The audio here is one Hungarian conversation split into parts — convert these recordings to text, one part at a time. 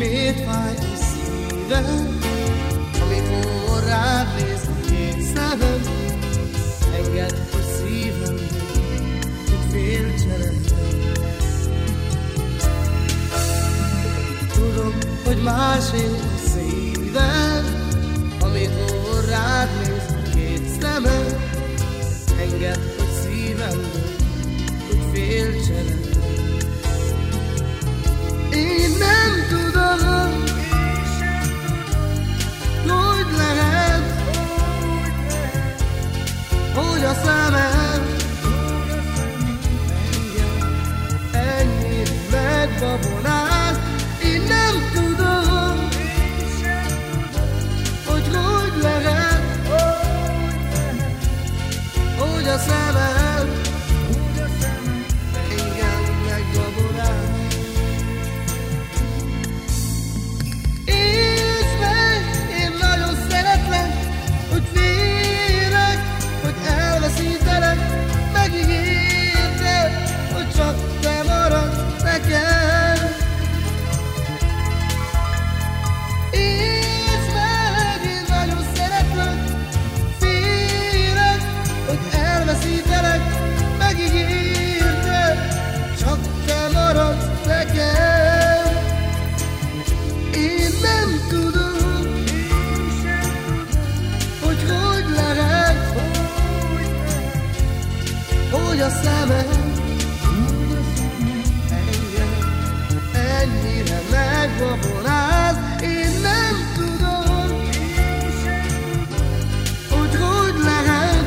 Miért fáj a szívem, amikor rád néz két szemem, engedd a szívem, hogy fél. Tudom, hogy másé a szívem, amikor rád néz két szemem, engedd hogy a a szemed ennyire megbabonáz, én nem tudom, hogy hogy lehet,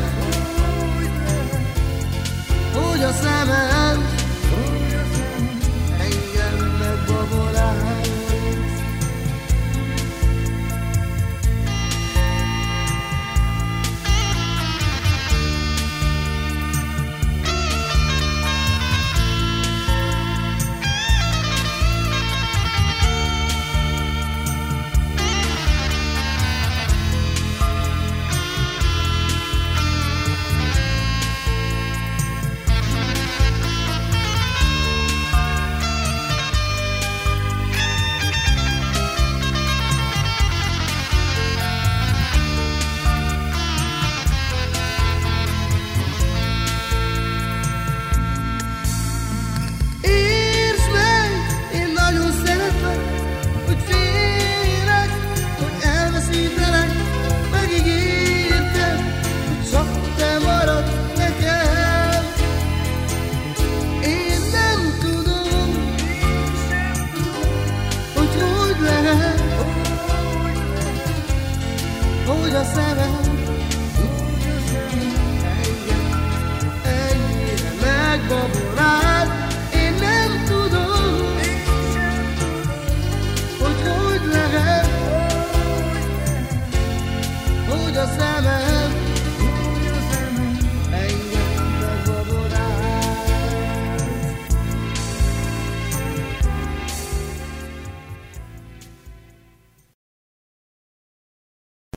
hogy hogy a szemem